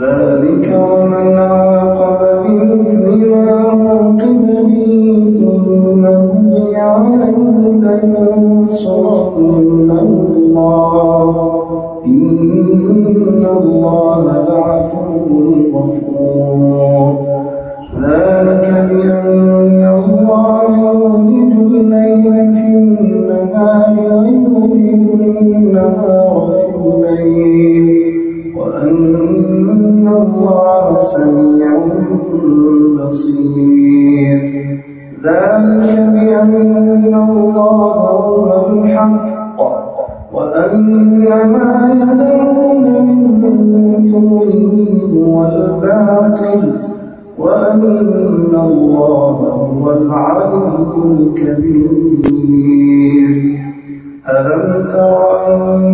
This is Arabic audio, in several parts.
ذلك ومن عاقب بمثل ما عوقب به ثم بغي عليه لينصرنه الله إن الله لعفو غفور ذلك بأن الله بصير ذلك بأن الله هو الحق وأن ما يدعون من دونه هو الباطل وأن الله هو العلي الكبير. ألم تر أن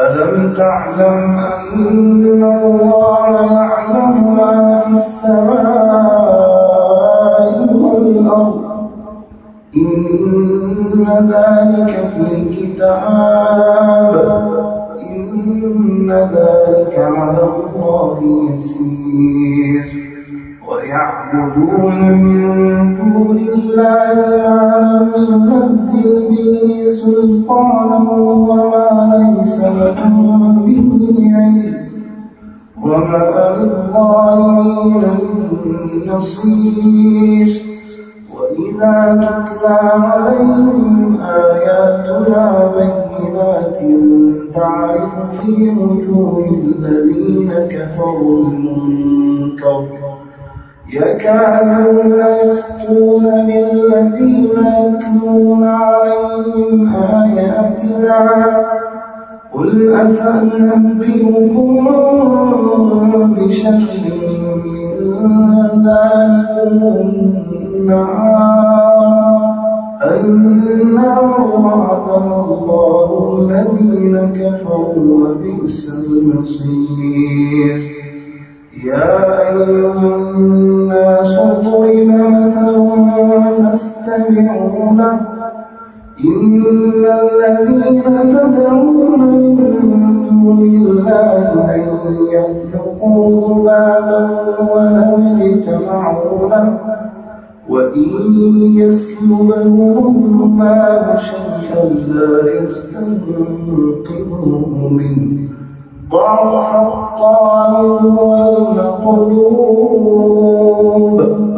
ألم تعلم أن الله يعلم ما في السماء والأرض؟ إن ذلك في الكتاب. إن ذلك على الله يسير. ويعبدون من دون الله ينزل به سلطانا وما ليس لهم به علم وما للظالمين من نصير وإذا تتلى عليهم آياتنا بينات تعرف في وجوه الذين كفروا المنكر يكادون يسطون بالذين يتلون عليهم آياتنا قل أفأنبئكم بشر من ذلكم النار النار وعدنا الله الذين كفروا وبئس المصير يا أيها له إن الذين تدعون من دون الله لن يخلقوا ذبابا ولو اجتمعوا له وإن يسلبهم الذباب شيئا لا يستنقذه منه. ضعف الطالب والمطلوب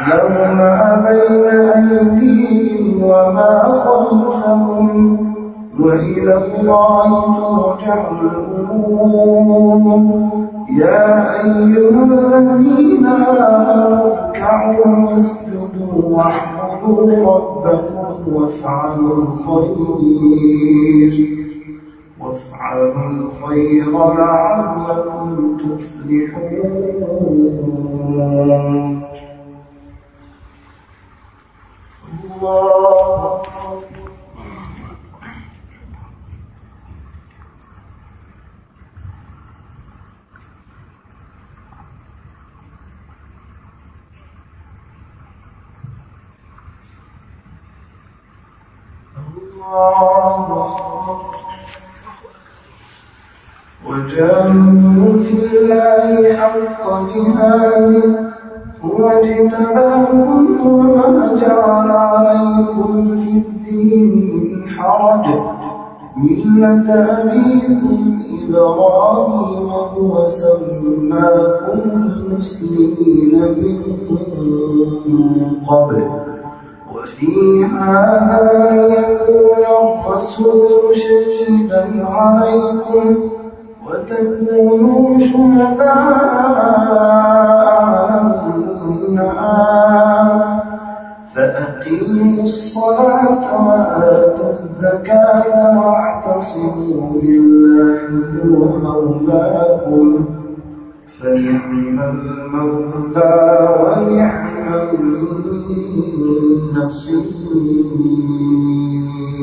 يعلم ما بين أيديهم وما خلفهم وإلى الله ترجع الأمور. يا أيها الذين اركعوا واسجدوا واعبدوا ربكم وافعلوا الخير. وافعلوا الخير لعلكم تفلحون. الله. وجنة الله حق جهاده. هو اجتباكم وما جعل عليكم في الدين من ملة أبيكم إبراهيم هو سماكم المسلمين من قبل وفي هذا يكون الرسول شهيدا عليكم وتكونوا شهداء مولاكم فنعم المولى ونعم النصير